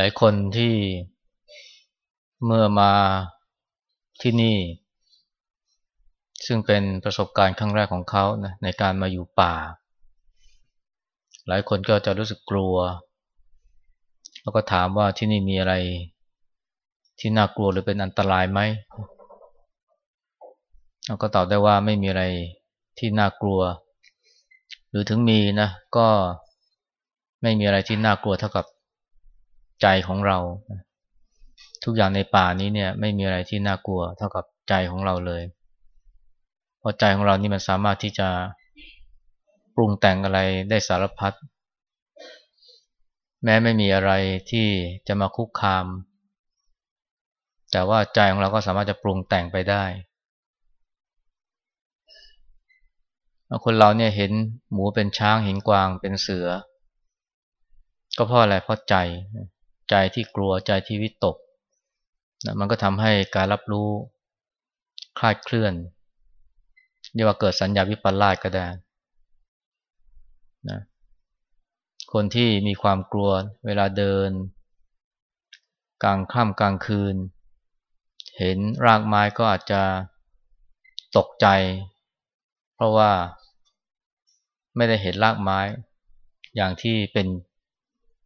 หลายคนที่เมื่อมาที่นี่ ซึ่งเป็นประสบการณ์ครั้งแรกของเขานะในการมาอยู่ป่า หลายคนก็จะรู้สึกกลัว แล้วก็ถามว่าที่นี่มีอะไรที่น่ากลัวหรือเป็นอันตรายไหมเราก็ตอบได้ว่าไม่มีอะไรที่น่ากลัว หรือถึงมีนะก็ไม่มีอะไรที่น่ากลัวเท่ากับ ใจของเรา ทุกอย่างในป่านี้เนี่ยไม่มีอะไรที่น่ากลัวเท่ากับใจของเราเลย เพราะใจของเรานี่มันสามารถที่จะปรุงแต่งอะไรได้สารพัดแม้ไม่มีอะไรที่จะมาคุกคาม แต่ว่าใจของเราก็สามารถจะปรุงแต่งไปได้คนเราเนี่ยเห็นหมูเป็นช้างเห็นกวางเป็นเสือ ก็เพราะอะไรเพราะใจ ใจที่กลัวใจที่วิตกนะมันก็ทำให้การรับรู้คลาดเคลื่อนเรียกว่าเกิดสัญญาวิปลาสก็ได้นะคนที่มีความกลัวเวลาเดิน กลางค่ำกลางคืน เห็นรากไม้ก็อาจจะตกใจ เพราะว่าไม่ได้เห็นรากไม้อย่างที่เป็น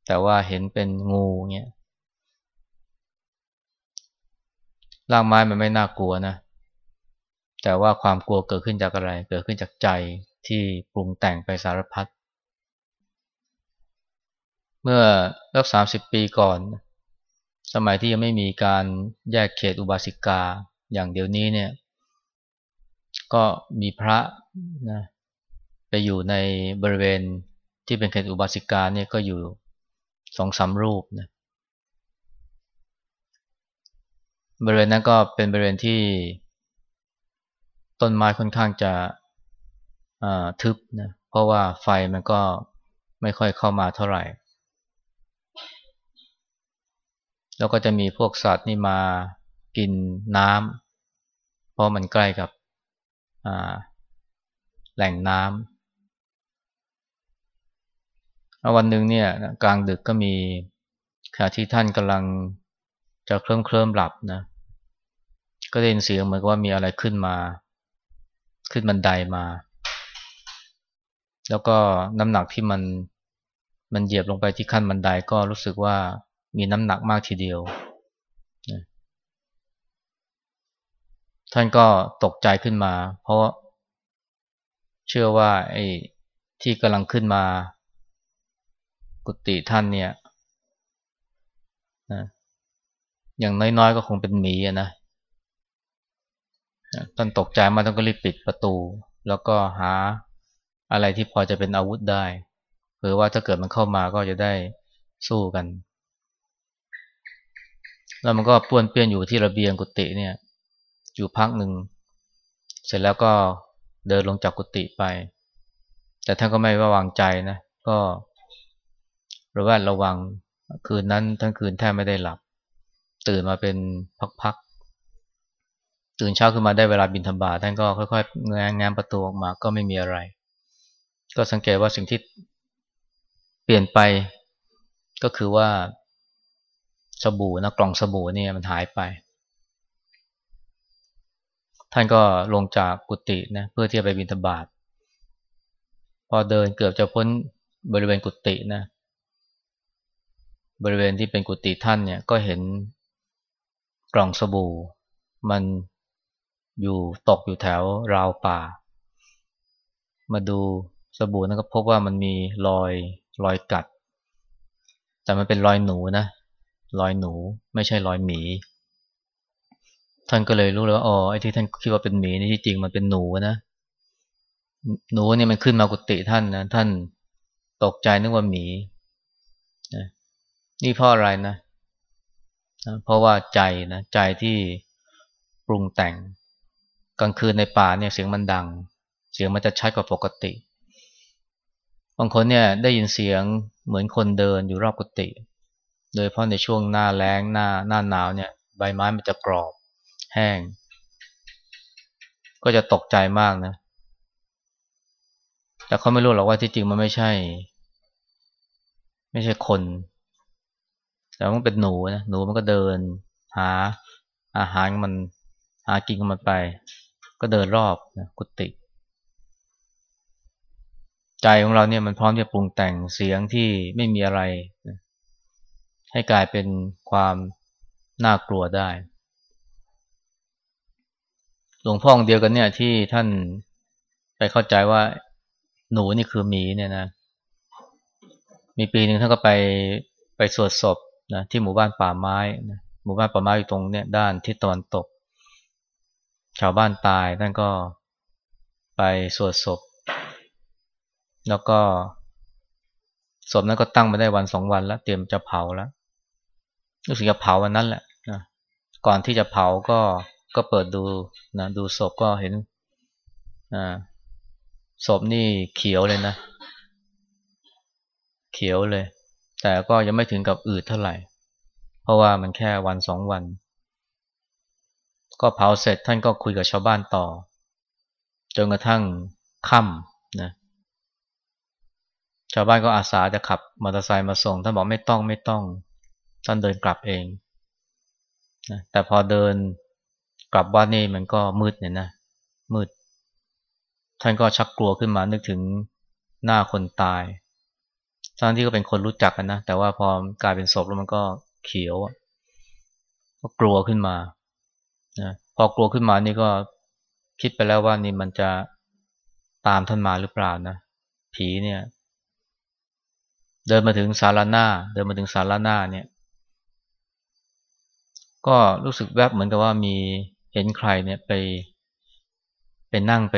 แต่ว่าเห็นเป็นงูเงี้ยร่างไม้มันไม่น่ากลัวนะ แต่ว่าความกลัวเกิดขึ้นจากอะไร เกิดขึ้นจากใจที่ปรุงแต่งไปสารพัด เมื่อรักสามสิบปีก่อน สมัยที่ยังไม่มีการแยกเขตอุบาสิกาอย่างเดี๋ยวนี้เนี่ย ก็มีพระนะไปอยู่ในบริเวณที่เป็นเขตอุบาสิกาเนี่ยก็อยู่ สองสามรูปนะบริเวณนั้นก็เป็นบริเวณที่ต้นไม้ค่อนข้างจะทึบนะเพราะว่าไฟมันก็ไม่ค่อยเข้ามาเท่าไหร่ แล้วก็จะมีพวกสัตว์นี่มากินน้ำเพราะมันใกล้กับแหล่งน้ำ วันหนึ่งเนี่ยกลางดึกก็มีขณะที่ท่านกำลังจะเคลิ้มเคลิ้มหลับนะ ก็ได้ยินเสียงเหมือนกับว่ามีอะไรขึ้นมา ขึ้นบันไดมา แล้วก็น้ำหนักที่มันมันเหยียบลงไปที่ขั้นบันไดก็รู้สึกว่ามีน้ำหนักมากทีเดียว ท่านก็ตกใจขึ้นมา เพราะเชื่อว่าไอ้ที่กำลังขึ้นมา กุฏิท่านเนี่ยนะอย่างน้อยๆก็คงเป็นหมีนะท่านตกใจมาท่านก็รีบปิดประตู แล้วก็หาอะไรที่พอจะเป็นอาวุธได้เผื่อว่าถ้าเกิดมันเข้ามาก็จะได้สู้กัน แล้วมันก็ป้วนเปี้ยนอยู่ที่ระเบียงกุฏิเนี่ย อยู่พักหนึ่ง เสร็จแล้วก็เดินลงจากกุฏิไป แต่ท่านก็ไม่ว่าวางใจนะ ก็ ระแวดระวังคืนนั้นทั้งคืนแทบไม่ได้หลับ ตื่นมาเป็นพักๆตื่นเช้าขึ้นมาได้เวลาบินธบาท่านก็ค่อยๆแง้มแง้ประตูออกมาก็ไม่มีอะไร ก็สังเกตว่าสิ่งที่เปลี่ยนไปก็คือว่าสบู่นะกล่องสบู่เนี่ยมันหายไป ท่านก็ลงจากกุฏินะเพื่อที่จะไปบินธบาตพอเดินเกือบจะพ้นบริเวณกุฏินะ บริเวณที่เป็นกุฏิท่านเนี่ยก็เห็นกล่องสบู่ มันอยู่ตกอยู่แถวราวป่า มาดูสบู่นั้นก็พบว่ามันมีรอยรอยกัด แต่มันเป็นรอยหนูนะรอยหนูไม่ใช่รอยหมี ท่านก็เลยรู้เลยว่าอ๋อไอ้ที่ท่านคิดว่าเป็นหมีนี่ที่จริงมันเป็นหนูนะหนูเนี่ยมันขึ้นมากุฏิท่านนะท่านตกใจนึกว่าหมี นี่เพราะอะไรนะ เพราะว่าใจนะใจที่ปรุงแต่ง กลางคืนในป่าเนี่ยเสียงมันดัง เสียงมันจะชัดกว่าปกติ บางคนเนี่ยได้ยินเสียงเหมือนคนเดินอยู่รอบกุฏิโดยเพราะในช่วงหน้าแล้งหน้าหน้าหนาวเนี่ย ใบไม้มันจะกรอบ แห้ง ก็จะตกใจมากนะ แต่เขาไม่รู้หรอกว่าที่จริงมันไม่ใช่ ไม่ใช่คน แต่มันเป็นหนูนะหนูมันก็เดิน หาอาหารมันหากินของมันไป ก็เดินรอบนะกุฏิใจของเราเนี่ยมันพร้อมจะปรุงแต่งเสียงที่ไม่มีอะไรนะให้กลายเป็นความน่ากลัวได้ หลวงพ่อองเดียวกันเนี่ยที่ท่านไปเข้าใจว่าหนูนี่คือหมีเนี่ยนะ มีปีหนึ่งท่านก็ไปไปสวดศพ นะที่หมู่บ้านป่าไม้นะหมู่บ้านป่าไม้อยู่ตรงเนี่ยด้านทิศตะวันตก ชาวบ้านตายท่านก็ไปสวดศพ แล้วก็ศพนั้นก็ตั้งมาได้วันสองวันแล้ว เตรียมจะเผาแล้วรู้สึกจะเผาวันนั้นแหละนะก่อนที่จะเผาก็ก็เปิดดูนะดูศพก็เห็นอ่าศพนี่เขียวเลยนะ เขียวเลย แต่ก็ยังไม่ถึงกับอืดเท่าไหร่ เพราะว่ามันแค่วันสองวัน ก็เผาเสร็จท่านก็คุยกับชาวบ้านต่อ จนกระทั่งค่ำนะชาวบ้านก็อาสาจะขับมอเตอร์ไซค์มาส่งท่านบอกไม่ต้องไม่ต้อง ท่านเดินกลับเองนะแต่พอเดินกลับวัดนี่มันก็มืดเนี่ยนะมืด ท่านก็ชักกลัวขึ้นมานึกถึงหน้าคนตาย ทั้งที่ก็เป็นคนรู้จักกันนะ แต่ว่าพอกลายเป็นศพแล้วมันก็เขียวก็กลัวขึ้นมานะพอกลัวขึ้นมานี่ก็คิดไปแล้วว่านี่มันจะตามท่านมาหรือเปล่านะ ผีเนี่ย เดินมาถึงศาลาหน้า เดินมาถึงศาลาหน้าเนี่ย ก็รู้สึกแวบเหมือนกับว่ามีเห็นใครเนี่ยไปไปนั่งไป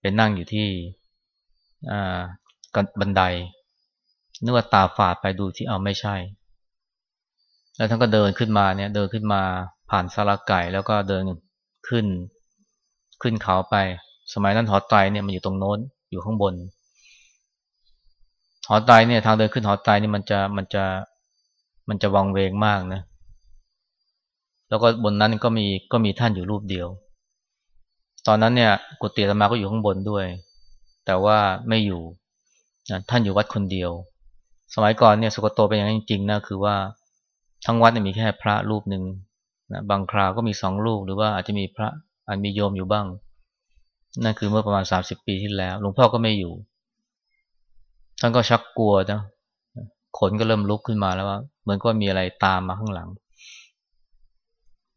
ไปนั่งอยู่ที่อ่าบันได นึกว่าตาฝาดไปดูที่เอาไม่ใช่ แล้วท่านก็เดินขึ้นมาเนี่ย เดินขึ้นมาผ่านสาราไก่แล้วก็เดินขึ้น ขึ้นเขาไป สมัยนั้นหอไตเนี่ยมันอยู่ตรงโน้นอยู่ข้างบน หอไตเนี่ย ทางเดินขึ้นหอไตนี่มันจะมันจะมันจะวังเวงมากนะ แล้วก็บนนั้นก็มีก็มีท่านอยู่รูปเดียว ตอนนั้นเนี่ยกุฏิธรรมาก็อยู่ข้างบนด้วย แต่ว่าไม่อยู่ ท่านอยู่วัดคนเดียว สมัยก่อนเนี่ยสุกโตเป็นอย่างนั้นจริงๆนะคือว่าทั้งวัดมีแค่พระรูปหนึ่งนะบางคราวก็มีสองรูปหรือว่าอาจจะมีพระอาจมีโยมอยู่บ้าง นั่นคือเมื่อประมาณสามสิบปีที่แล้ว หลวงพ่อก็ไม่อยู่ ท่านก็ชักกลัวนะขนก็เริ่มลุกขึ้นมาแล้วว่า เหมือนก็มีอะไรตามมาข้างหลัง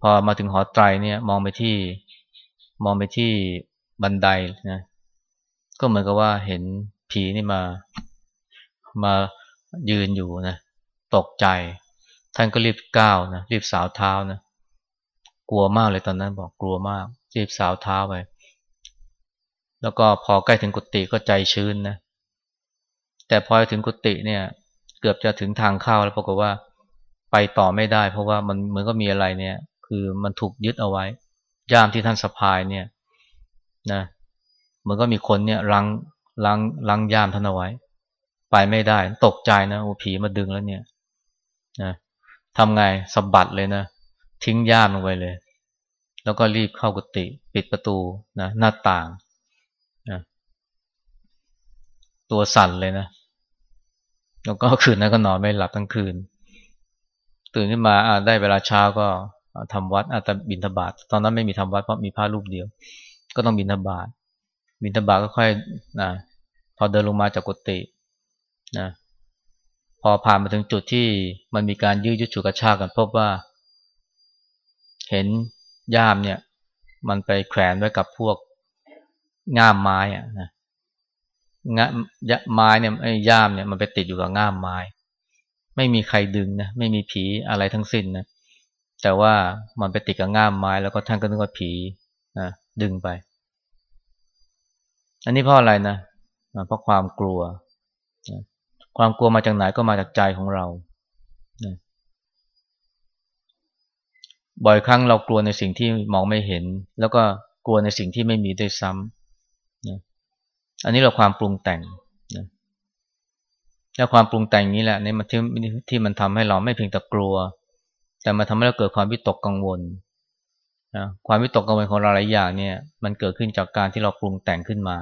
พอมาถึงหอไตรเนี่ย มองไปที่มองไปที่บันไดนะก็เหมือนกับว่าเห็นผีนี่มา มา ยืนอยู่นะตกใจ ท่านก็รีบก้าวนะรีบสาวเท้านะกลัวมากเลยตอนนั้นบอกกลัวมากรีบสาวเท้าไป แล้วก็พอใกล้ถึงกุฏิก็ใจชื้นนะแต่พอถึงกุฏิเนี่ย เกือบจะถึงทางเข้าแล้วปรากฏว่าไปต่อไม่ได้ เพราะว่ามันเหมือนก็มีอะไรเนี่ย คือมันถูกยึดเอาไว้ย่ามที่ท่านสะพายเนี่ยนะมือนก็มีคนเนี่ยลังลังลังย่ามท่านเอาไว้ ไปไม่ได้ ตกใจนะโอ้ผีมาดึงแล้วเนี่ยนะทำไงสะบัดเลยนะ ทิ้งย่ามลงไปเลย แล้วก็รีบเข้ากุฏิปิดประตูนะหน้าต่างนะตัวสั่นเลยนะ แล้วก็คืนนั้นก็นอนไม่หลับทั้งคืน ตื่นขึ้นมาได้เวลาเช้าก็ทำวัดอาจจะบินทบาทตอนนั้นไม่มีทำวัดเพราะมีพระรูปเดียว ก็ต้องบินทบาทบินทบาทก็ค่อยนะพอเดินลงมาจากกุฏิ นะพอผ่านมาถึงจุดที่มันมีการยื้อยุดฉุกกระชากกันพบว่า เห็นย่ามเนี่ย มันไปแขวนไว้กับพวกง่ามไม้อะนะงะไม้เนี่ยไอ้ย่ามเนี่ยมันไปติดอยู่กับง่ามไม้ ไม่มีใครดึงนะไม่มีผีอะไรทั้งสิ้นนะแต่ว่ามันไปติดกับง่ามไม้ แล้วก็ท่านก็นึกว่าผีนะดึงไป อันนี้เพราะอะไรนะเพราะความกลัว ความกลัวมาจากไหนก็มาจากใจของเราบ่อยครั้งเรากลัวในสิ่งที่มองไม่เห็น แล้วก็กลัวในสิ่งที่ไม่มีด้วยซ้ำอันนี้เราความปรุงแต่งแล้วความปรุงแต่งนี้แหละนี่มันที่ที่มันทำให้เราไม่เพียงแต่กลัว แต่มาทำให้เราเกิดความวิตกกังวลนะความวิตกกังวลของเราหลายอย่างเนี่ย มันเกิดขึ้นจากการที่เราปรุงแต่งขึ้นมา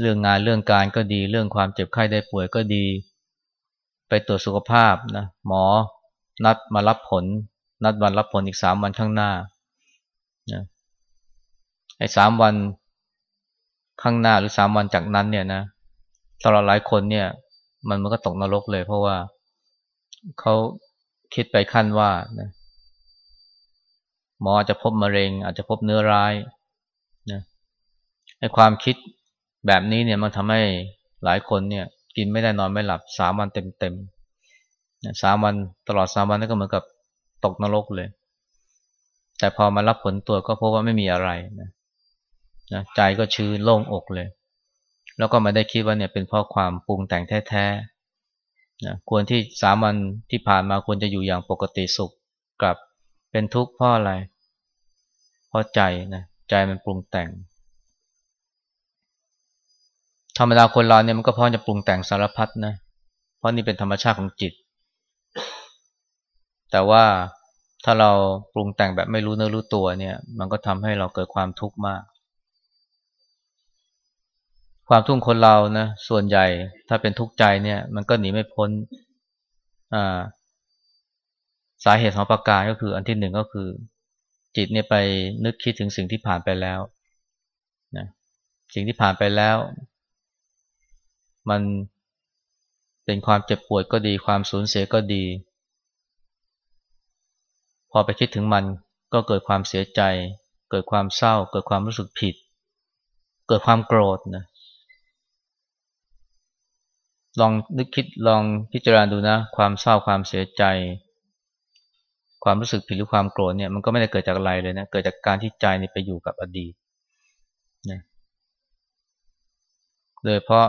เรื่องงานเรื่องการก็ดี เรื่องความเจ็บไข้ได้ป่วยก็ดี ไปตรวจสุขภาพนะหมอนัดมารับผล นัดวันรับผลอีกสามวันข้างหน้านะไอ้สามวันข้างหน้าหรือสามวันจากนั้นเนี่ยนะสำหรับหลายคนเนี่ย มันมันก็ตกนรกเลย เพราะว่าเขาคิดไปขั้นว่านะหมออาจจะพบมะเร็ง อาจจะพบเนื้อร้ายนะไอ้ความคิด แบบนี้เนี่ยมันทำให้หลายคนเนี่ยกินไม่ได้นอนไม่หลับสามวันเต็มๆสามวันตลอดสามวันนั่นก็เหมือนกับตกนรกเลย แต่พอมารับผลตรวจก็พบว่าไม่มีอะไรนะนะใจก็ชื้นโล่งอกเลย แล้วก็มาได้คิดว่าเนี่ยเป็นเพราะความปรุงแต่งแท้ๆนะควรที่สามวันที่ผ่านมาควรจะอยู่อย่างปกติสุขกลับเป็นทุกข์เพราะอะไรเพราะใจนะใจมันปรุงแต่ง ธรรมดาคนเราเนี่ยมันก็พร้อมจะปรุงแต่งสารพัดนะ เพราะนี่เป็นธรรมชาติของจิต แต่ว่าถ้าเราปรุงแต่งแบบไม่รู้เนื้อรู้ตัวเนี่ย มันก็ทำให้เราเกิดความทุกข์มาก ความทุกข์คนเรานะส่วนใหญ่ถ้าเป็นทุกข์ใจเนี่ย มันก็หนีไม่พ้นสาเหตุของประการก็คืออันที่หนึ่งก็คือ จิตเนี่ยไปนึกคิดถึงสิ่งที่ผ่านไปแล้วนะสิ่งที่ผ่านไปแล้ว มันเป็นความเจ็บปวดก็ดี ความสูญเสียก็ดี พอไปคิดถึงมันก็เกิดความเสียใจ เกิดความเศร้า เกิดความรู้สึกผิด เกิดความโกรธนะลองนึกคิดลองพิจารณาดูนะ ความเศร้าความเสียใจ ความรู้สึกผิดหรือความโกรธเนี่ยมันก็ไม่ได้เกิดจากอะไรเลยนะเกิดจากการที่ใจนี่ไปอยู่กับอดีตนะโดยเพราะ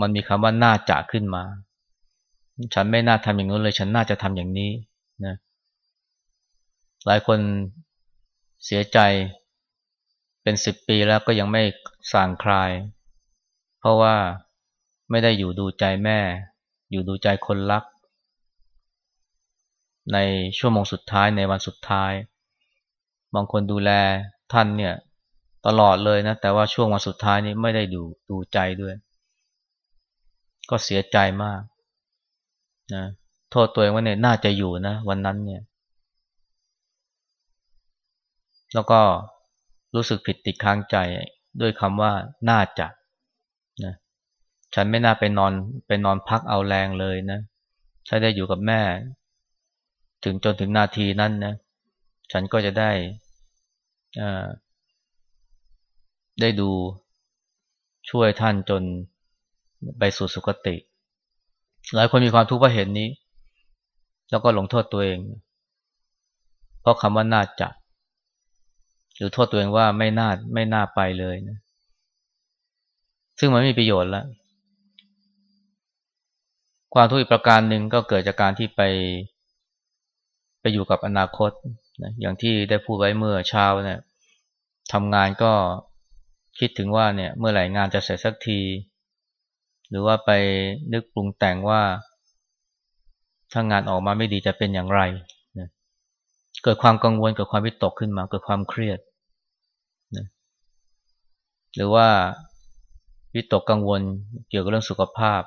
มันมีคำว่าน่าจะขึ้นมา ฉันไม่น่าทำอย่างนู้นเลย ฉันน่าจะทำอย่างนี้นะหลายคนเสียใจเป็นสิบปีแล้วก็ยังไม่สางคลาย เพราะว่าไม่ได้อยู่ดูใจแม่ อยู่ดูใจคนรัก ในชั่วโมงสุดท้ายในวันสุดท้าย บางคนดูแลท่านเนี่ยตลอดเลยนะ แต่ว่าช่วงวันสุดท้ายนี้ไม่ได้ดูดูใจด้วย ก็เสียใจมากนะโทษตัวเองว่าเนี่ยน่าจะอยู่นะ วันนั้นเนี่ย แล้วก็รู้สึกผิดติดค้างใจด้วยคำว่าน่าจะนะฉันไม่น่าไปนอนไปนอนพักเอาแรงเลยนะฉันได้อยู่กับแม่ ถึงจนถึงนาทีนั้นนะฉันก็จะได้ได้ดูช่วยท่านจน ไปสู่สุคติ หลายคนมีความทุกข์เพราะเห็นนี้ แล้วก็หลงโทษตัวเอง เพราะคำว่าน่าจะ หรือโทษตัวเองว่าไม่น่าไม่น่าไปเลยนะ ซึ่งมันไม่มีประโยชน์แล้วความทุกข์อีกประการหนึ่งก็เกิดจากการที่ไปไปอยู่กับอนาคตนะอย่างที่ได้พูดไว้เมื่อเช้าเนะี่ยทำงานก็คิดถึงว่าเนี่ย เมื่อไหร่งานจะเสร็จสักที รือว่าไปนึกปรุงแต่งว่า ถ้างานออกมาไม่ดีจะเป็นอย่างไรนะเกิดความกังวลเกิดความวิตกขึ้นมา เกิดความเครียดนะหรือว่าวิตกกังวลเกี่ยวกับเรื่องสุขภาพ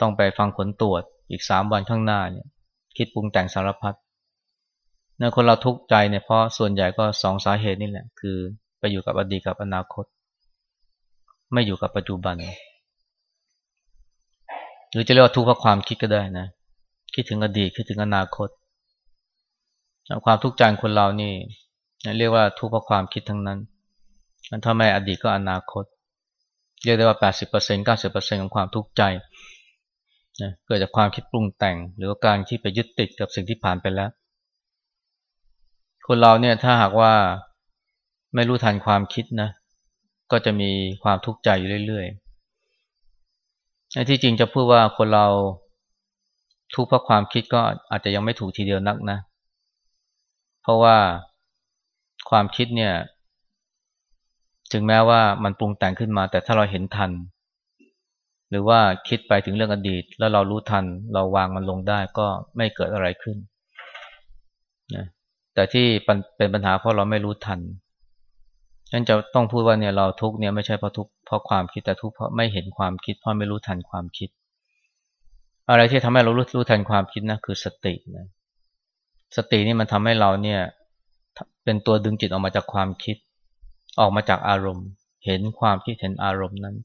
ต้องไปฟังผลตรวจอีกสามวันข้างหน้าเนี่ย คิดปรุงแต่งสารพัดนะคนเราทุกข์ใจเนี่ยเพราะส่วนใหญ่ก็สองสาเหตุนี่แหละ คือไปอยู่กับอดีตกับอนาคต ไม่อยู่กับปัจจุบัน หรือจะเรียกว่าทุกข์เพราะความคิดก็ได้นะ คิดถึงอดีตคิดถึงอนาคต ความทุกข์ใจคนเรานี่เรียกว่าทุกข์เพราะความคิดทั้งนั้นถ้าไม่อดีตก็อนาคต เรียกได้ว่า 80% 90%ของความทุกข์ใจนะเกิดจากความคิดปรุงแต่ง หรือว่าการที่ไปยึดติดกับสิ่งที่ผ่านไปแล้ว คนเราเนี่ยถ้าหากว่าไม่รู้ทันความคิดนะ ก็จะมีความทุกข์ใจอยู่เรื่อยๆที่จริงจะพูดว่าคนเราทุกข์เพราะความคิดก็อาจจะยังไม่ถูกทีเดียวนักนะ เพราะว่าความคิดเนี่ย ถึงแม้ว่ามันปรุงแต่งขึ้นมา แต่ถ้าเราเห็นทัน หรือว่าคิดไปถึงเรื่องอดีต แล้วเรารู้ทัน เราวางมันลงได้ก็ไม่เกิดอะไรขึ้นนะแต่ที่เป็นปัญหาเพราะเราไม่รู้ทัน นั่นจะต้องพูดว่าเนี่ยเราทุกเนี่ยไม่ใช่เพราะทุกเพราะความคิดแต่ทุกเพราะไม่เห็นความคิด เพราะไม่รู้ทันความคิด อะไรที่ทำให้เรารู้รู้ทันความคิดนะคือสตินะสตินี่มันทำให้เราเนี่ยเป็นตัวดึงจิตออกมาจากความคิด ออกมาจากอารมณ์ เห็นความคิดเห็นอารมณ์นั้น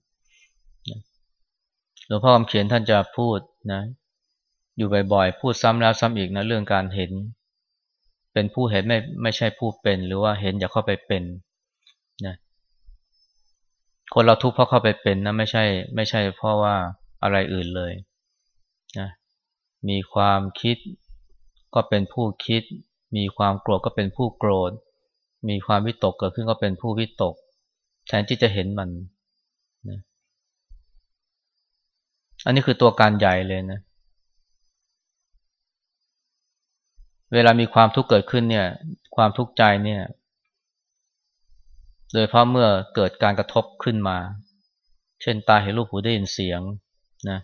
หลวงพ่อคำเขียนท่านจะพูดนะ อยู่บ่อยๆพูดซ้ำแล้วซ้ำอีกนะเรื่องการเห็น เป็นผู้เห็นไม่ไม่ใช่ผู้เป็น หรือว่าเห็นอย่าเข้าไปเป็น คนเราทุกข์เพราะเข้าไปเป็นนะไม่ใช่ ไม่ใช่เพราะว่าอะไรอื่นเลยนะมีความคิดก็เป็นผู้คิด มีความโกรธก็เป็นผู้โกรธ มีความวิตกเกิดขึ้นก็เป็นผู้วิตก แทนที่จะเห็นมันนะอันนี้คือตัวการใหญ่เลยนะ เวลามีความทุกข์เกิดขึ้นเนี่ย ความทุกข์ใจเนี่ย โดยเพราะเมื่อเกิดการกระทบขึ้นมา เช่นตาเห็นรูปหูได้ยินเสียงนะ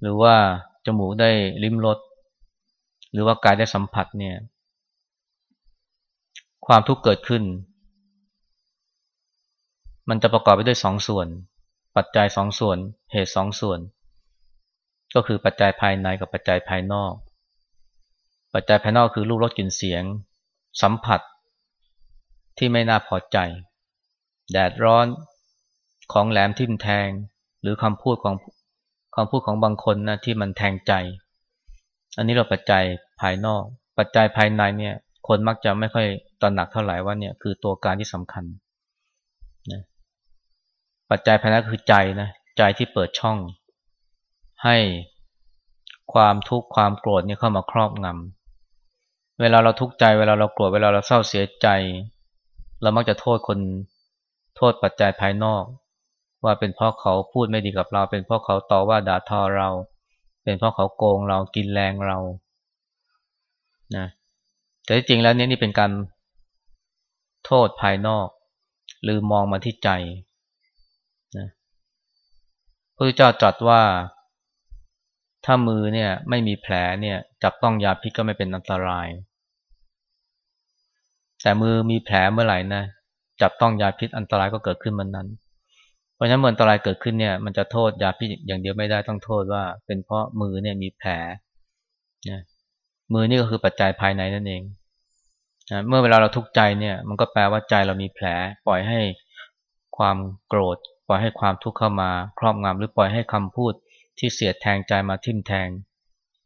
หรือว่าจมูกได้ลิ้มรสหรือว่ากายได้สัมผัสเนี่ย ความทุกข์เกิดขึ้น มันจะประกอบไปด้วยสองส่วน ปัจจัยสองส่วน เหตุสองส่วน ก็คือปัจจัยภายในกับปัจจัยภายนอก ปัจจัยภายนอกคือรูปรสกลิ่นเสียง สัมผัส ที่ไม่น่าพอใจ แดดร้อนของแหลมทิ่มแทง หรือคำพูดของคำพูดของบางคนนะที่มันแทงใจ อันนี้เราปัจจัยภายนอก ปัจจัยภายในเนี่ย คนมักจะไม่ค่อยตระหนักเท่าไหร่ว่าเนี่ยคือตัวการที่สำคัญนะปัจจัยภายในคือใจนะใจที่เปิดช่อง ให้ความทุกข์ความโกรธนี่เข้ามาครอบงำเวลาเราทุกข์ใจเวลาเราโกรธเวลาเราเศร้าเสียใจ เรามักจะโทษคนโทษปัจจัยภายนอก ว่าเป็นเพราะเขาพูดไม่ดีกับเรา เป็นเพราะเขาต่อว่าด่าทอเรา เป็นเพราะเขาโกงเรากินแรงเรานะแต่ที่จริงแล้วนี่นี่เป็นการโทษภายนอก หรือมองมาที่ใจนะพระเจ้าตรัสว่า ถ้ามือเนี่ยไม่มีแผลเนี่ยจับต้องยาพิษก็ไม่เป็นอันตราย แต่มือมีแผลเมื่อไหร่นะจับต้องยาพิษอันตรายก็เกิดขึ้นมันนั้น เพราะฉะนั้นเมื่ออันตรายเกิดขึ้นเนี่ย มันจะโทษยาพิษอย่างเดียวไม่ได้ต้องโทษว่า เป็นเพราะมือเนี่ยมีแผลนะมือนี่ก็คือปัจจัยภายในนั่นเองนะเมื่อเวลาเราทุกข์ใจเนี่ย มันก็แปลว่าใจเรามีแผล ปล่อยให้ความโกรธ ปล่อยให้ความทุกข์เข้ามาครอบงำหรือปล่อยให้คำพูดที่เสียดแทงใจมาทิ่มแทง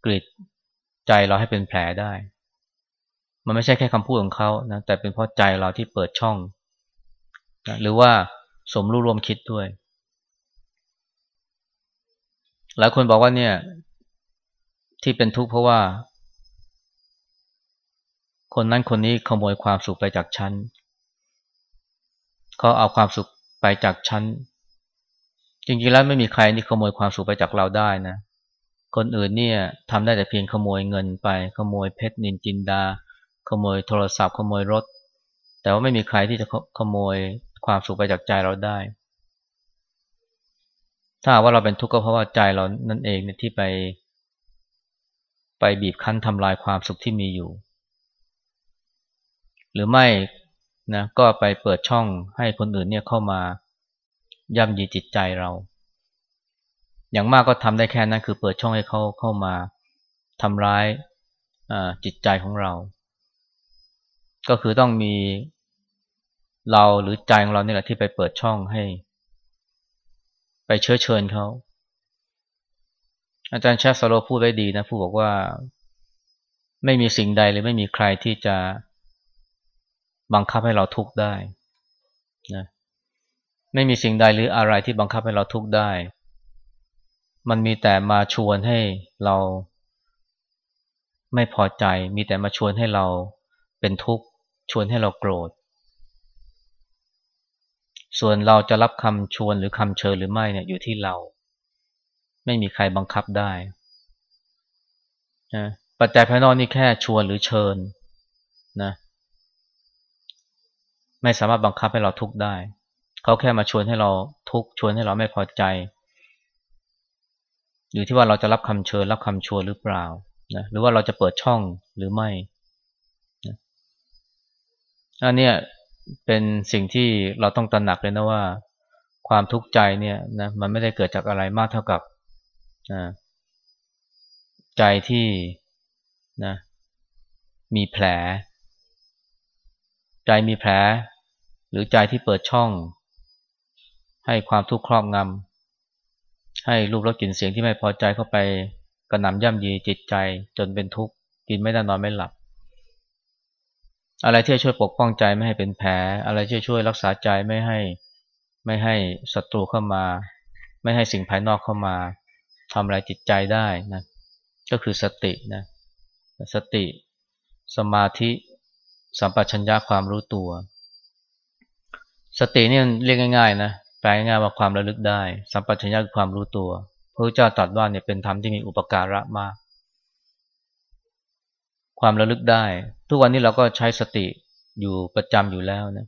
กริดใจเราให้เป็นแผลได้ มันไม่ใช่แค่คำพูดของเขานะแต่เป็นเพราะใจเราที่เปิดช่องนะหรือว่าสมรู้ร่วมคิดด้วย หลายคนบอกว่าเนี่ย ที่เป็นทุกข์เพราะว่า คนนั้นคนนี้ขโมยความสุขไปจากฉันเขาเอาความสุขไปจากฉันจริงๆแล้วไม่มีใครที่ขโมยความสุขไปจากเราได้นะ คนอื่นเนี่ยทำได้แต่เพียงขโมยเงินไป ขโมยเพชรนินจินดา ขโมยโทรศัพท์ขโมยรถ แต่ว่าไม่มีใครที่จะขโมยความสุขไปจากใจเราได้ ถ้าว่าเราเป็นทุกข์ก็เพราะว่าใจเรานั่นเองเนี่ยที่ไป ไปบีบคั้นทำลายความสุขที่มีอยู่ หรือไม่นะก็ไปเปิดช่องให้คนอื่นเนี่ยเข้ามาย่ำยีจิตใจเรา อย่างมากก็ทำได้แค่นั้นคือเปิดช่องให้เขาเข้ามาทำร้ายจิตใจของเรา ก็คือต้องมีเราหรือใจของเราเนี่ยแหละที่ไปเปิดช่องให้ ไปเชื้อเชิญเขาอาจารย์ชาสโลพูดไว้ดีนะ ผู้บอกว่าไม่มีสิ่งใดเลยไม่มีใครที่จะบังคับให้เราทุกข์ได้นะไม่มีสิ่งใดหรืออะไรที่บังคับให้เราทุกข์ได้ มันมีแต่มาชวนให้เราไม่พอใจ มีแต่มาชวนให้เราเป็นทุกข์ ชวนให้เราโกรธ ส่วนเราจะรับคำชวนหรือคำเชิญหรือไม่เนี่ยอยู่ที่เรา ไม่มีใครบังคับได้นะปัจจัยภายนอกนี่แค่ชวนหรือเชิญนะไม่สามารถบังคับให้เราทุกข์ได้ เขาแค่มาชวนให้เราทุกข์ชวนให้เราไม่พอใจ อยู่ที่ว่าเราจะรับคำเชิญรับคำชวนหรือเปล่านะหรือว่าเราจะเปิดช่องหรือไม่ อันนี้เป็นสิ่งที่เราต้องตระหนักเลยนะว่า ความทุกข์ใจเนี่ยนะมันไม่ได้เกิดจากอะไรมากเท่ากับนะใจที่นะมีแผล ใจมีแผล หรือใจที่เปิดช่อง ให้ความทุกข์ครอบงำให้รูปรสกลิ่นเสียงที่ไม่พอใจเข้าไปกระหน่ำย่ำยีจิตใจจนเป็นทุกข์กินไม่ได้นอนไม่หลับ อะไรที่จะช่วยปกป้องใจไม่ให้เป็นแผล อะไรที่จะช่วยรักษาใจไม่ให้ไม่ให้ศัตรูเข้ามา ไม่ให้สิ่งภายนอกเข้ามาทำอะไรจิตใจได้นะก็คือสตินะสติ สมาธิสัมปชัญญะความรู้ตัว สตินี่เรียกง่ายๆนะแปลง่ายๆว่าความระลึกได้ สัมปชัญญะคือความรู้ตัวพระเจ้าตรัสว่าเนี่ยเป็นธรรมที่มีอุปการะมาก ความระลึกได้ ทุกวันนี้เราก็ใช้สติอยู่ประจำอยู่แล้วนะ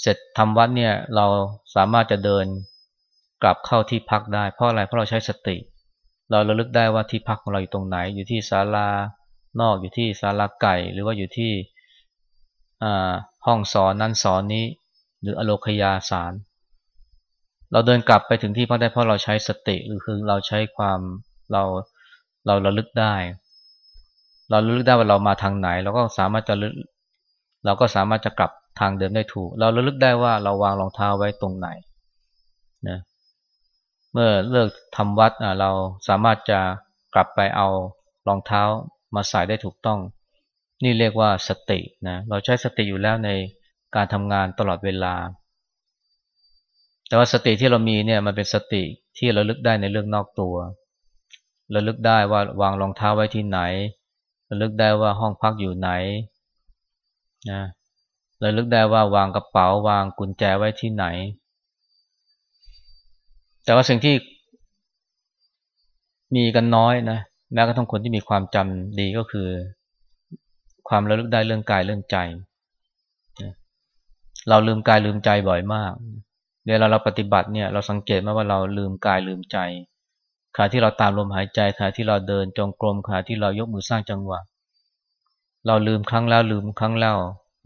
เสร็จทำวัดเนี่ยเราสามารถจะเดินกลับเข้าที่พักได้ เพราะอะไรเพราะเราใช้สติ เราระลึกได้ว่าที่พักของเราอยู่ตรงไหน อยู่ที่ศาลานอกอยู่ที่ศาลาไก่ หรือว่าอยู่ที่ห้องสอนนั้นสอนนี้ หรืออโลคยาสารเราเดินกลับไปถึงที่พักได้เพราะเราใช้สติหรือคือเราใช้ความเราเราระลึกได้ เราระลึกได้ว่าเรามาทางไหน เราก็สามารถจะเราก็สามารถจะกลับทางเดิมได้ถูก เราระลึกได้ว่าเราวางรองเท้าไว้ตรงไหนนะเมื่อเลิกทำวัดเราสามารถจะกลับไปเอารองเท้ามาใส่ได้ถูกต้อง นี่เรียกว่าสตินะเราใช้สติอยู่แล้วในการทำงานตลอดเวลา แต่ว่าสติที่เรามีเนี่ยมันเป็นสติที่เราลึกได้ในเรื่องนอกตัวเราลึกได้ว่าวางรองเท้าไว้ที่ไหน ราลึกได้ว่าห้องพักอยู่ไหนนะราลึกได้ว่าวางกระเป๋าวางกุญแจไว้ที่ไหน แต่ว่าสิ่งที่มีกันน้อยนะแม้กระทั่งคนที่มีความจำดีก็คือ ความระลึกได้เรื่องกายเรื่องใจ เราลืมกายลืมใจบ่อยมากเวลาเราปฏิบัติเนี่ยเราสังเกตไหมว่าเราลืมกายลืมใจ ขณะที่เราตามลมหายใจขณะที่เราเดินจงกรมขณะที่เรายกมือสร้างจังหวะ เราลืมครั้งแล้วลืมครั้งแล้ว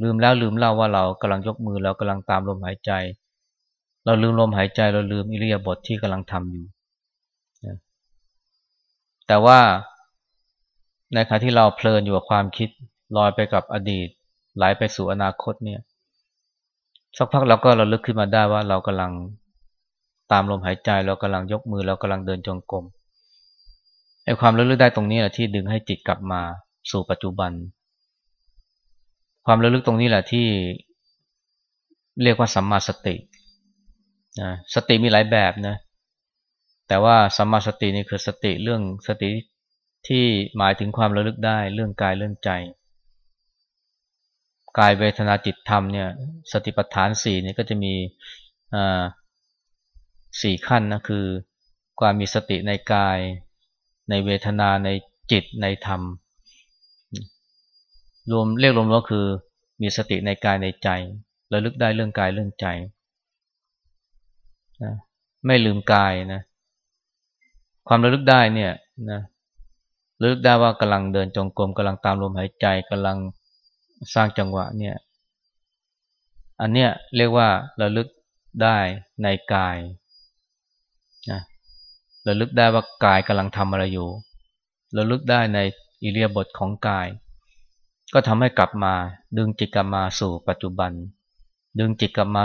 ลืมแล้วลืมเล่าว่าเรากำลังยกมือเรากำลังตามลมหายใจ เราลืมลมหายใจเราลืมอิริยาบถทที่กำลังทำอยู่ แต่ว่าในขณะที่เราเพลินอยู่กับความคิดลอยไปกับอดีตไหลไปสู่อนาคตเนี่ย สักพักเราก็เระลึกขึ้นมาได้ว่าเรากำลัง ตามลมหายใจเรากำลังยกมือเรากำลังเดินจงกรมไอ้ความระลึกได้ตรงนี้แหละที่ดึงให้จิตกลับมาสู่ปัจจุบัน ความระลึกตรงนี้แหละที่เรียกว่าสัมมาสตินะสติมีหลายแบบนะ แต่ว่าสัมมาสตินี่คือสติเรื่องสติที่หมายถึงความระลึกได้เรื่องกายเรื่องใจกายเวทนาจิตธรรมเนี่ยสติปัฏฐานสี่นี่ก็จะมี สี่ขั้นนะคือ ความมีสติในกาย ในเวทนาในจิตในธรรม รวมเรียกรวมก็คือมีสติในกายในใจระลึกได้เรื่องกายเรื่องใจนะไม่ลืมกายนะความระลึกได้เนี่ยนะระลึกได้ว่ากำลังเดินจงกรมกำลังตามลมหายใจกำลังสร้างจังหวะเนี่ยอันเนี้ยเรียกว่าระลึกได้ในกาย ระลึกได้ว่ากายกำลังทำอะไรอยู่ระลึกได้ในอิเลียบทของกาย ก็ทำให้กลับมา ดึงจิตกลับมาสู่ปัจจุบัน ดึงจิตกลับมา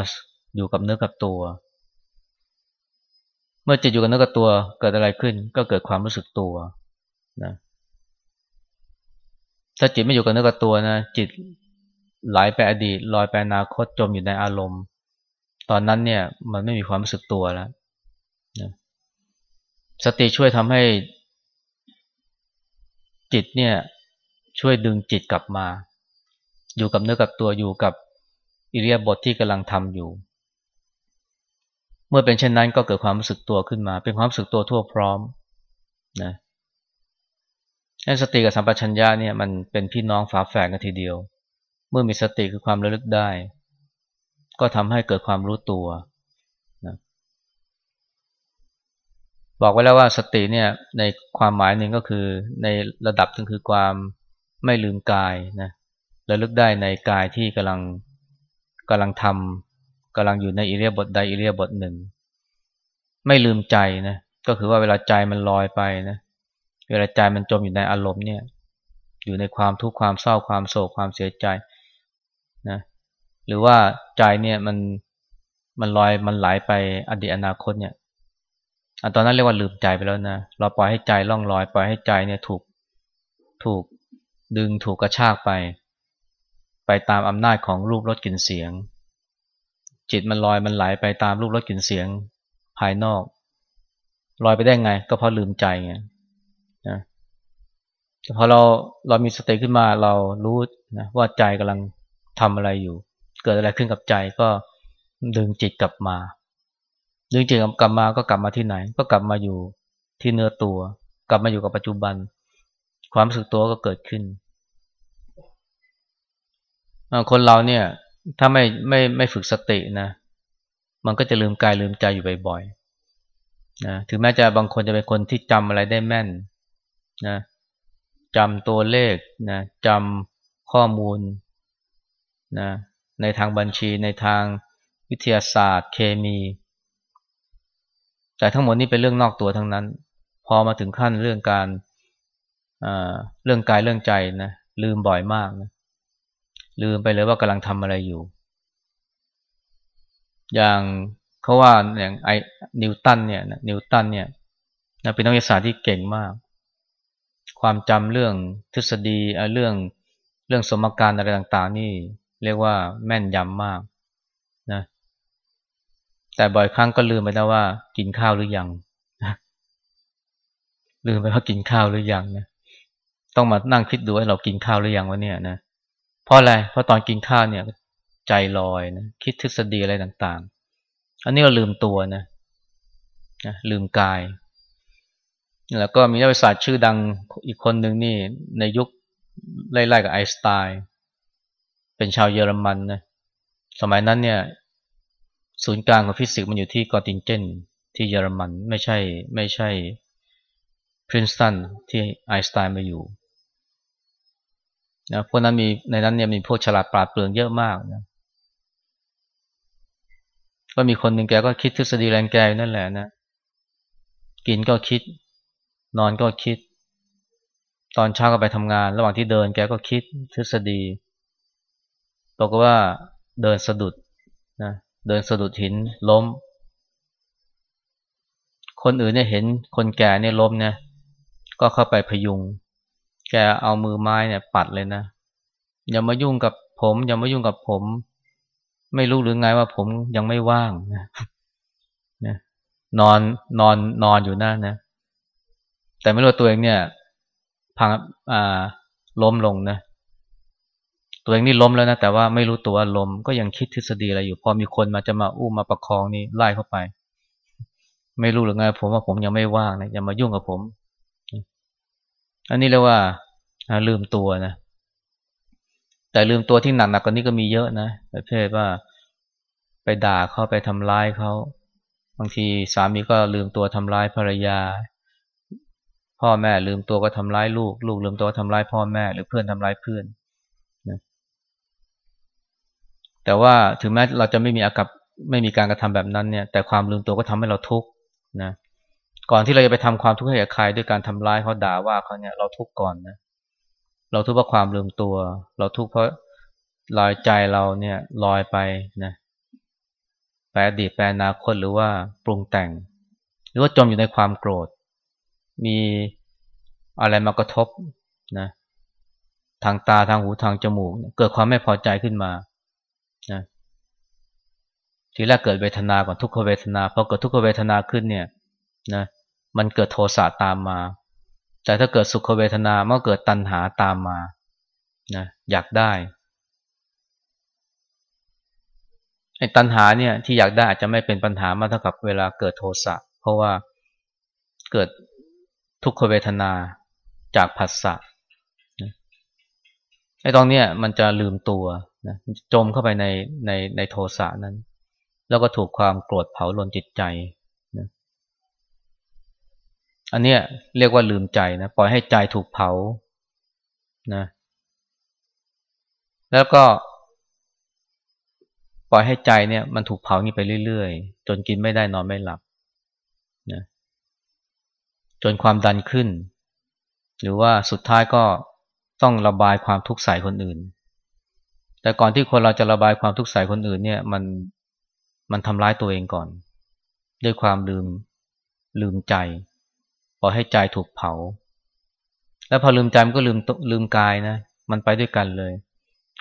อยู่กับเนื้อกับตัว เมื่อจิตอยู่กับเนื้อกับตัวเกิดอะไรขึ้น ก็เกิดความรู้สึกตัวนะถ้าจิตไม่อยู่กับเนื้อกับตัวนะจิตไหลไปอดีตลอยไปอนาคตจมอยู่ในอารมณ์ ตอนนั้นเนี่ยมันไม่มีความรู้สึกตัวแล้วนะ สติช่วยทำให้จิตเนี่ยช่วยดึงจิตกลับมา อยู่กับเนื้อกับตัวอยู่กับอิริยาบถทที่กำลังทำอยู่ เมื่อเป็นเช่นนั้นก็เกิดความรู้สึกตัวขึ้นมา เป็นความรู้สึกตัวทั่วพร้อมนะสติกับสัมปชัญญะเนี่ยมันเป็นพี่น้องฝาแฝดกันทีเดียว เมื่อมีสติคือความระลึกได้ ก็ทำให้เกิดความรู้ตัวนะ บอกไว้แล้วว่าสติเนี่ยในความหมายหนึ่งก็คือในระดับนึงคือความไม่ลืมกายนะระลึกได้ในกายที่กำลังกำลังทำกำลังอยู่ในอิเลียบทใดอิเลียบทหนึ่ง ไม่ลืมใจนะก็คือว่าเวลาใจมันลอยไปนะเวลาใจมันจมอยู่ในอารมณ์เนี่ย อยู่ในความทุกข์ความเศร้าความโศกความเสียใจนะหรือว่าใจเนี่ยมันมันลอยมันไหลไปอดีตอนาคตเนี่ย อันตอนนั้นเรียกว่าลืมใจไปแล้วนะ เราปล่อยให้ใจล่องลอย ปล่อยให้ใจเนี่ยถูกถูกดึงถูกกระชากไป ไปตามอำนาจของรูปรสกลิ่นเสียง จิตมันลอยมันไหลไปตามรูปรสกลิ่นเสียงภายนอก ลอยไปได้ไง ก็เพราะลืมใจไงนะพอเราเรามีสติขึ้นมาเรารู้นะว่าใจกำลังทำอะไรอยู่ เกิดอะไรขึ้นกับใจก็ดึงจิตกลับมา ดึงจิตกลับมาก็กลับมาที่ไหน ก็กลับมาอยู่ที่เนื้อตัว กลับมาอยู่กับปัจจุบัน ความรู้สึกตัวก็เกิดขึ้น คนเราเนี่ย ถ้าไม่ไม่ไม่ฝึกสตินะ มันก็จะลืมกายลืมใจอยู่บ่อยๆนะถึงแม้จะบางคนจะเป็นคนที่จำอะไรได้แม่นนะจำตัวเลขนะจำข้อมูลนะในทางบัญชีในทางวิทยาศาสตร์ เคมี แต่ทั้งหมดนี้เป็นเรื่องนอกตัวทั้งนั้น พอมาถึงขั้นเรื่องการเรื่องกายเรื่องใจนะลืมบ่อยมากนะลืมไปเลยว่ากำลังทำอะไรอยู่ อย่างเขาว่าอย่างไอ้นิวตันเนี่ยนิวตันเนี่ยเป็นนักวิทยาศาสตร์ที่เก่งมาก ความจำเรื่องทฤษฎีเรื่องเรื่องสมการอะไรต่าง ๆ นี่เรียกว่าแม่นยำมาก แต่บ่อยครั้งก็ลืมไปแล้วว่า กินข้าวหรือยังลืมไปว่ากินข้าวหรือยังนะต้องมานั่งคิดดูว่าเรากินข้าวหรือยังวะเนี่ยนะเพราะอะไรเพราะตอนกินข้าวเนี่ย ใจลอยนะคิดทฤษฎีอะไรต่างๆ อันนี้เราลืมตัวนะนะลืมกาย แล้วก็มีนักวิทยาศาสตร์ชื่อดังอีกคนหนึ่งนี่ในยุคไล่ๆกับไอน์สไตน์เป็นชาวเยอรมันนะสมัยนั้นเนี่ย ศูนย์กลางของฟิสิกส์มันอยู่ที่กอตินเจนที่เยอรมันไม่ใช่ไม่ใช่พรินสตันที่ไอน์สไตน์มาอยู่นะพวกนั้นมีในนั้นเนี่ยมีพวกฉลาดปราดเปรื่องเยอะมากนะก็มีคนหนึ่งแกก็คิดทฤษฎีแรงแกนั่นแหละนะ กินก็คิด นอนก็คิด ตอนเช้าก็ไปทำงาน ระหว่างที่เดินแกก็คิดทฤษฎีบอกว่าเดินสะดุดนะ เดินสะดุดหินล้ม คนอื่นเนี่ยเห็นคนแก่เนี่ยล้มเนี่ยก็เข้าไปพยุง แกเอามือไม้เนี่ยปัดเลยนะ อย่ามายุ่งกับผม อย่ามายุ่งกับผม ไม่รู้หรือไงว่าผมยังไม่ว่างนะนะนอนนอนนอนอยู่นั่นนะ แต่ไม่รู้ตัวเองเนี่ยพังอ่าล้มลงนะ ตัวเองนี่ล้มแล้วนะแต่ว่าไม่รู้ตัวล้มก็ยังคิดทฤษฎีอะไรอยู่พอมีคนมาจะมาอุ้มมาประคองนี่ไล่เข้าไป ไม่รู้หรือไงผมว่าผมยังไม่ว่างนะอย่ามายุ่งกับผม อันนี้เรียกว่าลืมตัวนะแต่ลืมตัวที่หนักหนักกว่านี้ก็มีเยอะนะประเภทว่าไปด่าเขาไปทำร้ายเขาบางทีสามีก็ลืมตัวทำร้ายภรรยา พ่อแม่ลืมตัวก็ทำร้ายลูก ลูกลืมตัวทำร้ายพ่อแม่ หรือเพื่อนทำร้ายเพื่อน แต่ว่าถึงแม้เราจะไม่มีอากับไม่มีการกระทำแบบนั้นเนี่ย แต่ความลืมตัวก็ทำให้เราทุกข์นะ ก่อนที่เราจะไปทำความทุกข์ให้กับใครด้วยการทำร้ายเขาด่าว่าเขาเนี่ยเราทุกข์ก่อนนะ เราทุกข์เพราะความลืมตัว เราทุกข์เพราะลอยใจเราเนี่ยลอยไปนะแปลอดีตแปลอนาคตหรือว่าปรุงแต่ง หรือว่าจมอยู่ในความโกรธ มีอะไรมากระทบนะทางตาทางหูทางจมูก เกิดความไม่พอใจขึ้นมา นะทีแรกเกิดเวทนาก่อนทุกขเวทนาพอเกิดทุกขเวทนาขึ้นเนี่ยนะมันเกิดโทสะตามมา แต่ถ้าเกิดสุขเวทนาเมื่อเกิดตัณหาตามมานะอยากได้ไอ้ตัณหาเนี่ยที่อยากได้อาจจะไม่เป็นปัญหามาเท่ากับเวลาเกิดโทสะเพราะว่าเกิดทุกขเวทนาจากผัสสะไอ้ตรงเนี้ยมันจะลืมตัว นะจมเข้าไปในในในโทสะนั้น แล้วก็ถูกความโกรธเผาลนจิตใจนะอันเนี้ยเรียกว่าลืมใจนะปล่อยให้ใจถูกเผานะแล้วก็ ปล่อยให้ใจเนี่ย มันถูกเผานี่ไปเรื่อยๆ จนกินไม่ได้นอนไม่หลับนะจนความดันขึ้น หรือว่าสุดท้ายก็ต้องระบายความทุกข์ใส่คนอื่น แต่ก่อนที่คนเราจะระบายความทุกข์ใส่คนอื่นเนี่ย มันมันทำร้ายตัวเองก่อน ด้วยความลืมลืมใจปล่อยให้ใจถูกเผา แล้วพอลืมใจมันก็ลืมลืมกายนะ มันไปด้วยกันเลย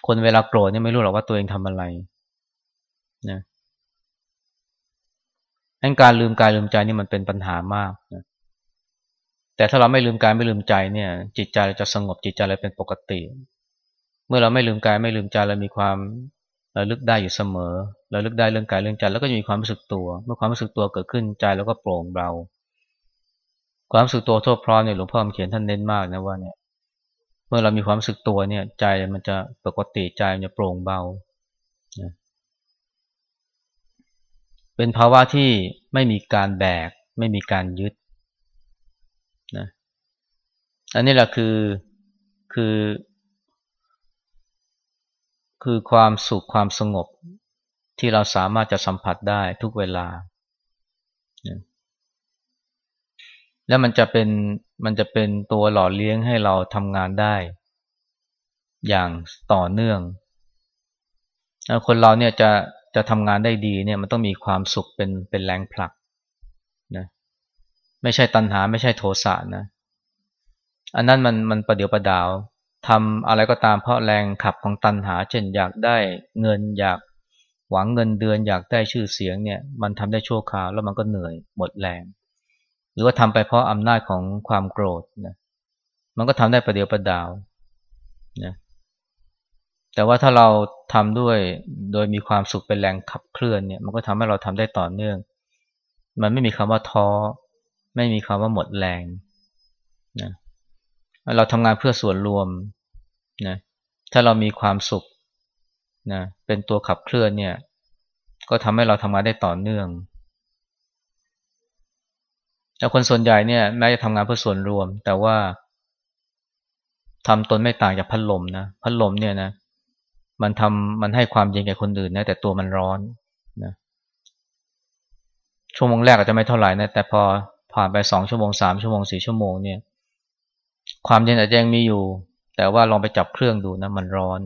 คนเวลาโกรธเนี่ยไม่รู้หรอกว่าตัวเองทำอะไรนะงั้นการลืมกายลืมใจนี่มันเป็นปัญหามากนะแต่ถ้าเราไม่ลืมกายไม่ลืมใจเนี่ย จิตใจเราจะสงบจิตใจเราเป็นปกติ เมื่อเราไม่ลืมกายไม่ลืมใจเรามีความระลึกได้อยู่เสมอระลึกได้เรื่องกายเรื่องใจแล้วก็จะมีความรู้สึกตัว เมื่อความรู้สึกตัวเกิดขึ้นใจแล้วก็โปร่งเบาความรู้สึกตัวทั่วพร้อมเนี่ยหลวงพ่อเขียนท่านเน้นมากนะว่าเนี่ยเมื่อเรามีความรู้สึกตัวเนี่ย ใจมันจะปกติใจมันจะโปร่งเบาเป็นภาวะที่ไม่มีการแบก ไม่มีการยึดนะอันนี้แหละคือคือ คือความสุขความสงบที่เราสามารถจะสัมผัสได้ทุกเวลา แล้วมันจะเป็นมันจะเป็นตัวหล่อเลี้ยงให้เราทำงานได้ อย่างต่อเนื่อง คนเราเนี่ยจะจะทำงานได้ดีเนี่ยมันต้องมีความสุขเป็นเป็นแรงผลักนะไม่ใช่ตัณหาไม่ใช่โทสะนะ อันนั้นมันมันประเดี๋ยวประดาว ทำอะไรก็ตามเพราะแรงขับของตัณหา เช่นอยากได้เงินอยากหวังเงินเดือนอยากได้ชื่อเสียงเนี่ยมันทำได้ชั่วคราวแล้วมันก็เหนื่อยหมดแรง หรือว่าทำไปเพราะอำนาจของความโกรธนะมันก็ทำได้ประเดียวประดาวนะแต่ว่าถ้าเราทำด้วยโดยมีความสุขเป็นแรงขับเคลื่อนเนี่ยมันก็ทำให้เราทำได้ต่อเนื่อง มันไม่มีคำว่าท้อ ไม่มีคำว่าหมดแรงนะเราทำงานเพื่อส่วนรวม นะถ้าเรามีความสุขนะเป็นตัวขับเคลื่อนเนี่ย ก็ทำให้เราทำงานได้ต่อเนื่องแต่คนส่วนใหญ่เนี่ยแม้จะทำงานเพื่อส่วนรวม แต่ว่าทำตนไม่ต่างจากพัดลมนะพัดลมเนี่ยนะ มันทำมันให้ความเย็นแก่คนอื่นนะแต่ตัวมันร้อนนะชั่วโมงแรกอาจจะไม่เท่าไหร่นะแต่พอผ่านไปสองชั่วโมงสามชั่วโมงสี่ชั่วโมงเนี่ย ความเย็นอาจจะยังมีอยู่ แต่ว่าลองไปจับเครื่องดูนะมันร้อน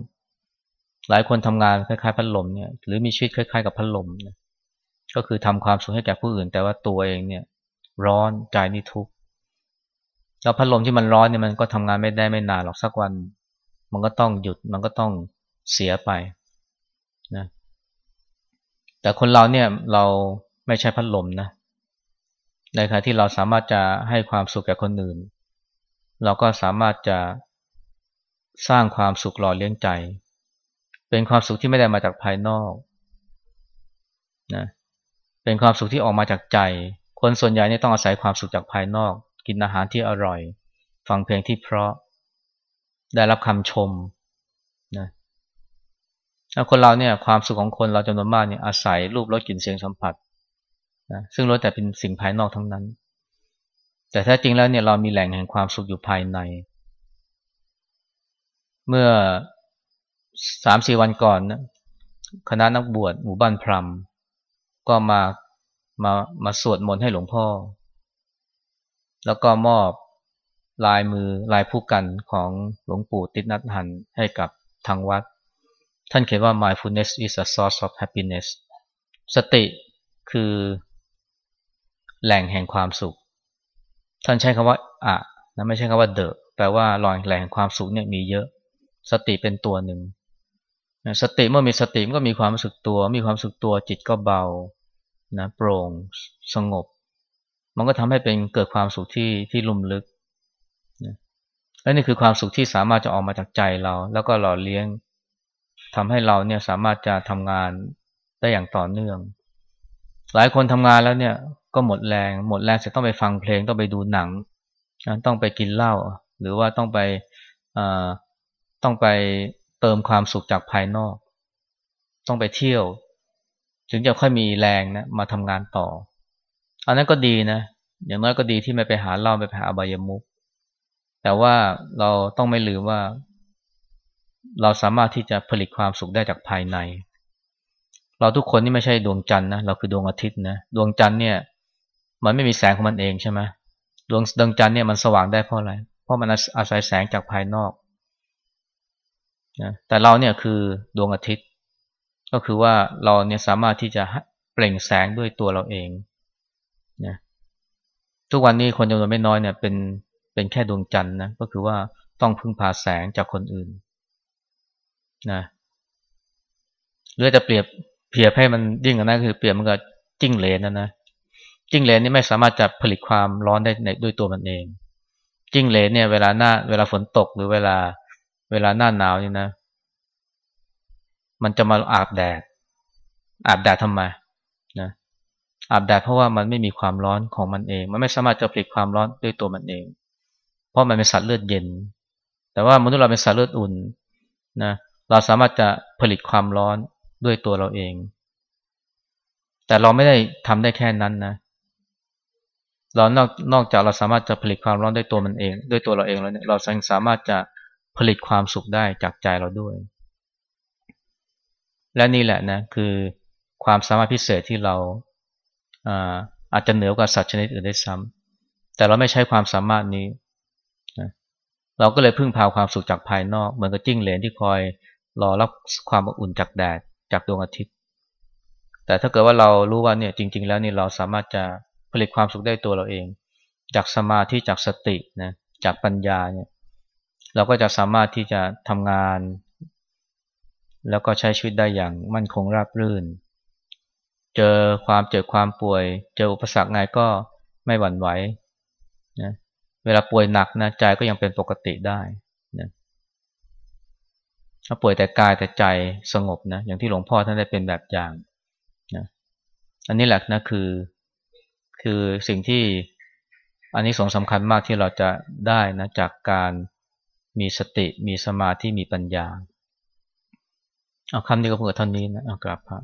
หลายคนทำงานคล้ายๆพัดลมเนี่ยหรือมีชีวิตคล้ายๆกับพัดลมนะก็คือทำความสุขให้แก่ผู้อื่น แต่ว่าตัวเองเนี่ย ร้อนใจนี่ทุกข์แล้วพัดลมที่มันร้อนเนี่ยมันก็ทำงานไม่ได้ไม่นานหรอกสักวัน มันก็ต้องหยุดมันก็ต้องเสียไปนะแต่คนเราเนี่ยเราไม่ใช่พัดลมนะในขณะที่เราสามารถจะให้ความสุขแก่คนอื่น เราก็สามารถจะ สร้างความสุขหล่อเลี้ยงใจ เป็นความสุขที่ไม่ได้มาจากภายนอกนะเป็นความสุขที่ออกมาจากใจ คนส่วนใหญ่เนี่ยต้องอาศัยความสุขจากภายนอก กินอาหารที่อร่อย ฟังเพลงที่เพราะ ได้รับคำชมนะคนเราเนี่ยความสุขของคนเราจำนวนมากเนี่ยอาศัยรูปรสกลิ่นเสียงสัมผัสนะซึ่งล้วนแต่เป็นสิ่งภายนอกทั้งนั้น แต่แท้จริงแล้วเนี่ยเรามีแหล่งแห่งความสุขอยู่ภายใน เมื่อสามสี่วันก่อนนะคณะนักบวชหมู่บ้านพรมก็มามามาสวดมนต์ให้หลวงพ่อ แล้วก็มอบลายมือลายผู้กันของหลวงปู่ติดนัดหันให้กับทางวัด ท่านเขียนว่า mindfulness is a source of happiness สติคือแหล่งแห่งความสุข ท่านใช้คำว่าอะนะไม่ใช่คำว่าเดอะแปลว่าแหล่งแห่งความสุขเนี่ยมีเยอะ สติเป็นตัวหนึ่งสติเมื่อมีสติมันก็มีความรู้สึกตัว มีความรู้สึกตัวจิตก็เบานะโปร่งสงบ มันก็ทำให้เป็นเกิดความสุขที่ที่ลุ่มลึกนะและนี่คือความสุขที่สามารถจะออกมาจากใจเรา แล้วก็หล่อเลี้ยงทำให้เราเนี่ยสามารถจะทำงานได้อย่างต่อเนื่อง หลายคนทำงานแล้วเนี่ยก็หมดแรง หมดแรงเสร็จต้องไปฟังเพลงต้องไปดูหนัง ต้องไปกินเหล้าหรือว่าต้องไป ต้องไปเติมความสุขจากภายนอก ต้องไปเที่ยว ถึงจะค่อยมีแรงนะมาทำงานต่อ อันนั้นก็ดีนะอย่างน้อยก็ดีที่ไม่ไปหาเหล้าไปหาอบายมุกแต่ว่าเราต้องไม่ลืมว่า เราสามารถที่จะผลิตความสุขได้จากภายใน เราทุกคนนี่ไม่ใช่ดวงจันทร์นะเราคือดวงอาทิตย์นะดวงจันทร์เนี่ย มันไม่มีแสงของมันเองใช่ไหมดวงดวงจันทร์เนี่ยมันสว่างได้เพราะอะไร เพราะมันอาศัยแสงจากภายนอก นะแต่เราเนี่ยคือดวงอาทิตย์ ก็คือว่าเราเนี่ยสามารถที่จะเปล่งแสงด้วยตัวเราเองนะทุกวันนี้คนจำนวนไม่น้อยเนี่ยเป็นเป็นแค่ดวงจันทร์นะก็คือว่าต้องพึ่งพาแสงจากคนอื่นนะหรือจะเปรียบเพียบให้มันยิ่งกว่านั้นคือเปรียบมันกับจิ้งเหลนนะนะจิ้งเหลนนี่ไม่สามารถจะผลิตความร้อนได้ในด้วยตัวมันเองจิ้งเหลนเนี่ยเวลาหน้าเวลาฝนตกหรือเวลา เวลาหน้าหนาวนี่นะ มันจะมาอาบแดด อาบแดดทำไมนะอาบแดดเพราะว่ามันไม่มีความร้อนของมันเอง มันไม่สามารถจะผลิตความร้อนด้วยตัวมันเอง เพราะมันเป็นสัตว์เลือดเย็น แต่ว่ามนุษย์เราเป็นสัตว์เลือดอุ่นนะเราสามารถจะผลิตความร้อนด้วยตัวเราเอง แต่เราไม่ได้ทำได้แค่นั้นนะ เรานอกนอกจากเราสามารถจะผลิตความร้อนด้วยตัวมันเอง ด้วยตัวเราเองแล้วเนี่ยเรายังสามารถจะ ผลิตความสุขได้จากใจเราด้วย และนี่แหละนะคือความสามารถพิเศษที่เราอาอาจจะเหนือกว่าสัตว์ชนิดอื่นได้ซ้ำแต่เราไม่ใช้ความสามารถนี้นะเราก็เลยพึ่งพาความสุขจากภายนอก เหมือนกับจิ้งเหลนที่คอยรอรับความอบอุ่นจากแดดจากดวงอาทิตย์ แต่ถ้าเกิดว่าเรารู้ว่าเนี่ยจริง ๆ แล้วนี่เราสามารถจะผลิตความสุขได้ตัวเราเอง จากสมาธิจากสตินะจากปัญญาเนี่ย เราก็จะสามารถที่จะทำงาน แล้วก็ใช้ชีวิตได้อย่างมั่นคงราบรื่น เจอความเจอความป่วย เจออุปสรรคไงก็ไม่หวั่นไหวนะเวลาป่วยหนักนะใจก็ยังเป็นปกติได้นะถ้าป่วยแต่กายแต่ใจสงบนะอย่างที่หลวงพ่อท่านได้เป็นแบบอย่างนะอันนี้แหละนะคือคือสิ่งที่อันนี้สงสำคัญมากที่เราจะได้นะจากการ มีสติ มีสมาธิ มีปัญญา เอาคำนี้ก็เพื่อเท่านี้นะ เอากราบพระ